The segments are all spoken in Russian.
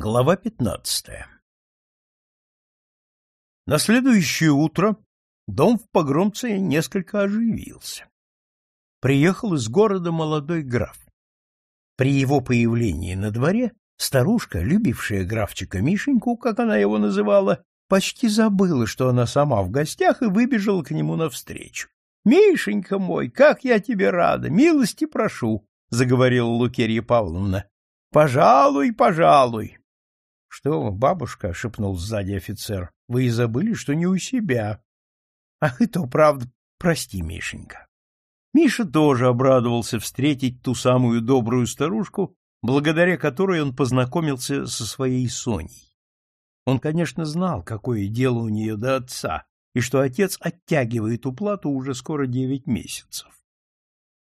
Глава пятнадцатая На следующее утро дом в Погромце несколько оживился. Приехал из города молодой граф. При его появлении на дворе старушка, любившая графчика Мишеньку, как она его называла, почти забыла, что она сама в гостях, и выбежала к нему навстречу. — Мишенька мой, как я тебе рада! Милости прошу! — заговорила Лукерья Павловна. — Пожалуй, пожалуй. — Что, бабушка, — шепнул сзади офицер, — вы и забыли, что не у себя. — Ах, и то правда. Прости, Мишенька. Миша тоже обрадовался встретить ту самую добрую старушку, благодаря которой он познакомился со своей Соней. Он, конечно, знал, какое дело у нее до отца, и что отец оттягивает уплату уже скоро девять месяцев.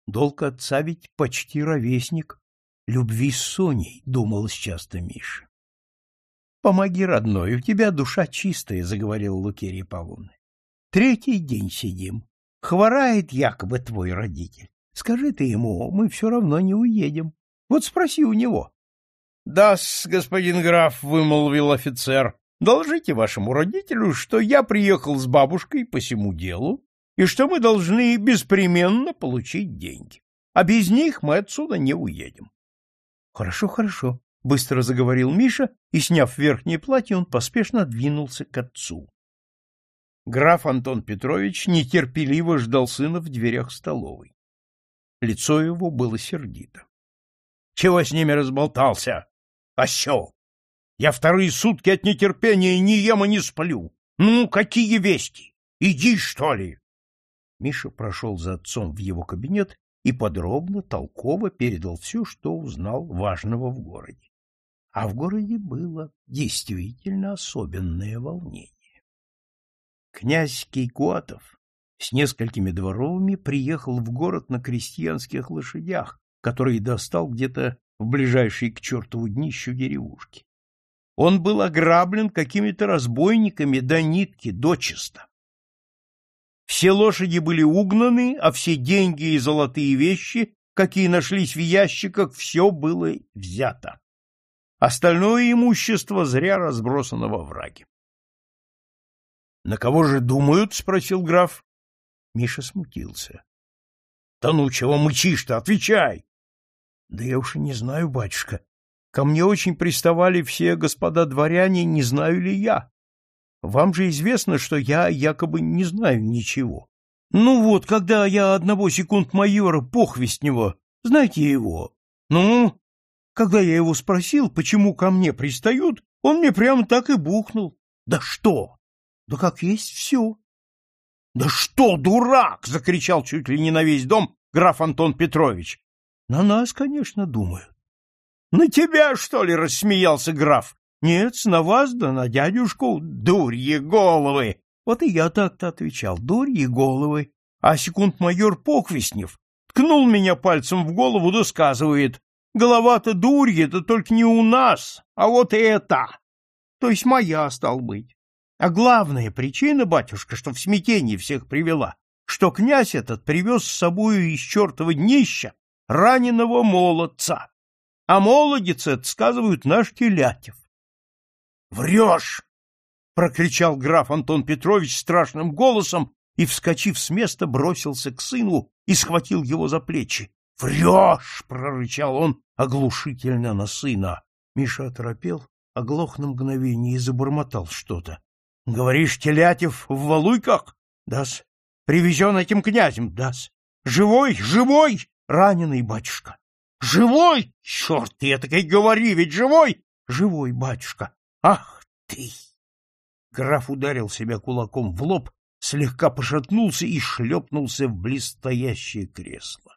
Долг отца ведь почти ровесник любви с Соней, думалось часто Миша. Помоги, родной, у тебя душа чистая, — заговорил Лукерья Павловна. Третий день сидим. Хворает якобы твой родитель. Скажи ты ему, мы все равно не уедем. Вот спроси у него. — Да, господин граф, — вымолвил офицер, — доложите вашему родителю, что я приехал с бабушкой по всему делу и что мы должны беспременно получить деньги. А без них мы отсюда не уедем. — Хорошо, хорошо, — быстро заговорил Миша, и, сняв верхнее платье, он поспешно двинулся к отцу. Граф Антон Петрович нетерпеливо ждал сына в дверях столовой. Лицо его было сердито. — Чего с ними разболтался? Осел! Я вторые сутки от нетерпения ни ем и не сплю. Ну, какие вести? Иди, что ли? Миша прошел за отцом в его кабинет и подробно, толково передал все, что узнал важного в городе. А в городе было действительно особенное волнение. Князь Кейкуатов с несколькими дворовыми приехал в город на крестьянских лошадях, которые достал где-то в ближайшей к чертову днищу деревушки. Он был ограблен какими-то разбойниками до нитки, дочисто. Все лошади были угнаны, а все деньги и золотые вещи, какие нашлись в ящиках, все было взято. Остальное имущество зря разбросано во враге. — На кого же думают? — спросил граф. Миша смутился. — Да ну, чего мычишь-то? Отвечай! — Да я уж и не знаю, батюшка. Ко мне очень приставали все господа дворяне, не знаю ли я. Вам же известно, что я якобы не знаю ничего. Ну вот, когда я одного секунд майора Похвестнева, знаете его? Ну, когда я его спросил, почему ко мне пристают, он мне прямо так и бухнул. Да что? Да как есть все. Да что, дурак! закричал чуть ли не на весь дом граф Антон Петрович. На нас, конечно, думают. На тебя, что ли, рассмеялся граф? Нет, на вас да на дядюшку дурьи головы. Вот и я так-то отвечал, дурьи головы. А секунд-майор Поквестнев ткнул меня пальцем в голову да сказывает, Голова-то дурья-то только не у нас, а вот это. То есть моя, стал быть. А главная причина, батюшка, что в смятении всех привела, что князь этот привез с собою из чертова днища раненого молодца. А молодец это, сказывают, наш Телятев. — Врешь! — прокричал граф Антон Петрович страшным голосом и, вскочив с места, бросился к сыну и схватил его за плечи. «Врешь!» — прорычал он оглушительно на сына. Миша оторопел, оглох на мгновение и забормотал что-то. — Говоришь, Телятев в Валуйках? — Да-с. — Привезен этим князем? — Да-с. — Живой? Живой? — Раненый, батюшка. — Живой? Черт, я так и говори, ведь живой? — Живой, батюшка. — Ах ты! Граф ударил себя кулаком в лоб, слегка пошатнулся и шлепнулся в близстоящее кресло.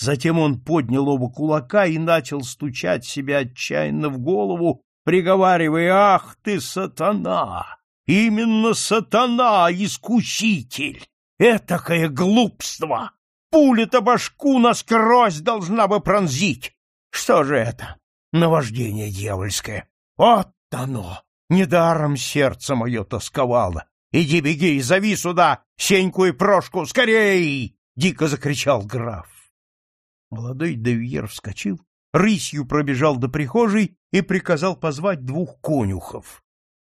Затем он поднял оба кулака и начал стучать себя отчаянно в голову, приговаривая «Ах ты, сатана! Именно сатана, искуситель! Этакое глупство! Пуля-то башку насквозь должна бы пронзить! Что же это? Наваждение дьявольское! Вот оно! Недаром сердце мое тосковало! Иди, беги, зови сюда Сеньку и Прошку, скорей! — дико закричал граф. Молодой Девьер вскочил, рысью пробежал до прихожей и приказал позвать двух конюхов.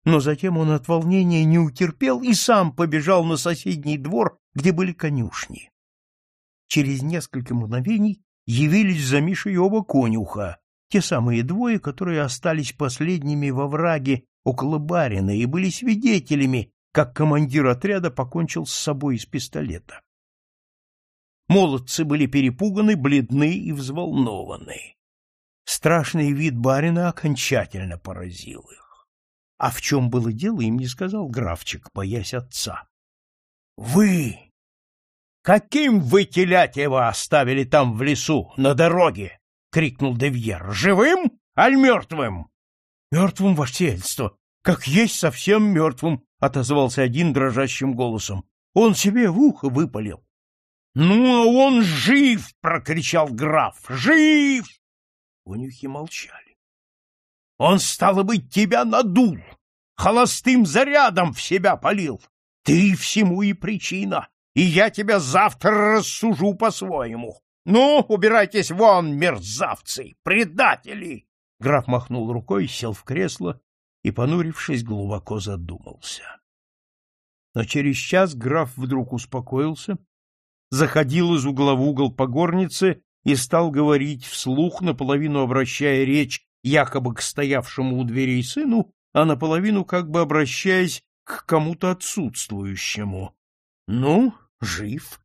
Но затем он от волнения не утерпел и сам побежал на соседний двор, где были конюшни. Через несколько мгновений явились за Мишей оба конюха, те самые двое, которые остались последними во враге около барина и были свидетелями, как командир отряда покончил с собой из пистолета. Молодцы были перепуганы, бледны и взволнованы. Страшный вид барина окончательно поразил их. А в чем было дело, им не сказал графчик, боясь отца. — Вы! Каким вы Телятьева оставили там в лесу, на дороге? — крикнул Девьер. — Живым, аль мертвым? — Мертвым, ваше сельство. Как есть совсем мертвым, — отозвался один дрожащим голосом. Он себе в ухо выпалил. — Ну, а он жив! — прокричал граф. — Жив! Конюхи молчали. — Он, стало быть, тебя надул, холостым зарядом в себя полил. Ты всему и причина, и я тебя завтра рассужу по-своему. Ну, убирайтесь вон, мерзавцы, предатели! Граф махнул рукой, сел в кресло и, понурившись, глубоко задумался. Но через час граф вдруг успокоился, заходил из угла в угол по горнице и стал говорить вслух, наполовину обращая речь якобы к стоявшему у дверей сыну, а наполовину как бы обращаясь к кому-то отсутствующему. — Ну, жив.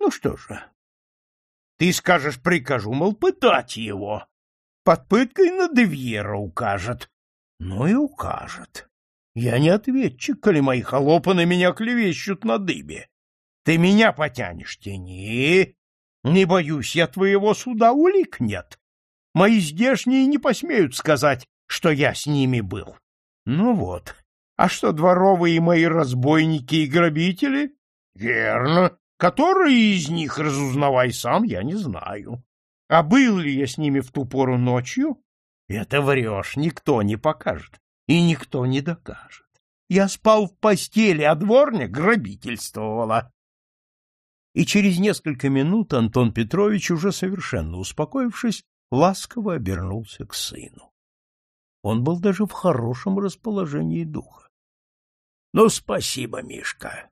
Ну что же, ты скажешь, прикажу, мол, пытать его. Под пыткой на Девьера укажет. Ну и укажет. Я не ответчик, коли мои холопы на меня клевещут на дыбе. Ты меня потянешь, тяни. Не боюсь я твоего суда, улик нет. Мои здешние не посмеют сказать, что я с ними был. Ну вот. А что дворовые мои разбойники и грабители? Верно. Которые из них, разузнавай сам, я не знаю. А был ли я с ними в ту пору ночью? Это врешь, никто не покажет и никто не докажет. Я спал в постели, а дворня грабительствовала. И через несколько минут Антон Петрович, уже совершенно успокоившись, ласково обернулся к сыну. Он был даже в хорошем расположении духа. — Ну, спасибо, Мишка.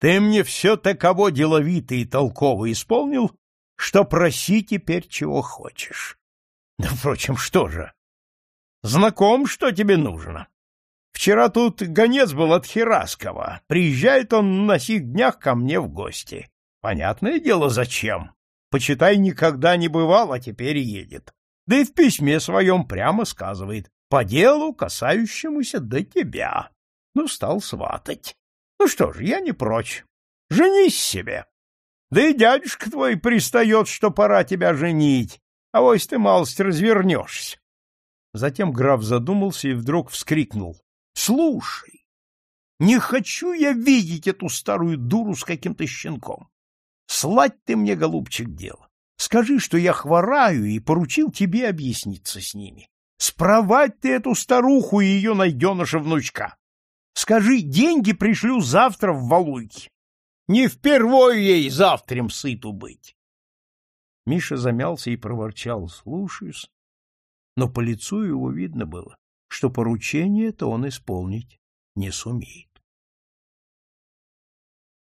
Ты мне все таково деловито и толково исполнил, что проси теперь чего хочешь. Да, впрочем, что же? Знаком, что тебе нужно. Вчера тут гонец был от Хераскова. Приезжает он на сих днях ко мне в гости. Понятное дело, зачем. Почитай, никогда не бывал, а теперь едет. Да и в письме своем прямо сказывает. По делу, касающемуся до тебя. Ну, стал сватать. Ну что ж, я не прочь. Женись себе. Да и дядюшка твой пристает, что пора тебя женить, а вось ты малость развернешься. Затем граф задумался и вдруг вскрикнул. — Слушай, не хочу я видеть эту старую дуру с каким-то щенком. Слать ты мне, голубчик, дело. Скажи, что я хвораю и поручил тебе объясниться с ними. Спровать ты эту старуху и ее найденыша-внучка. Скажи, деньги пришлю завтра в Валуйки. Не впервой ей завтрем сыту быть. Миша замялся и проворчал, слушаюсь. Но по лицу его видно было, что поручение это он исполнить не сумеет.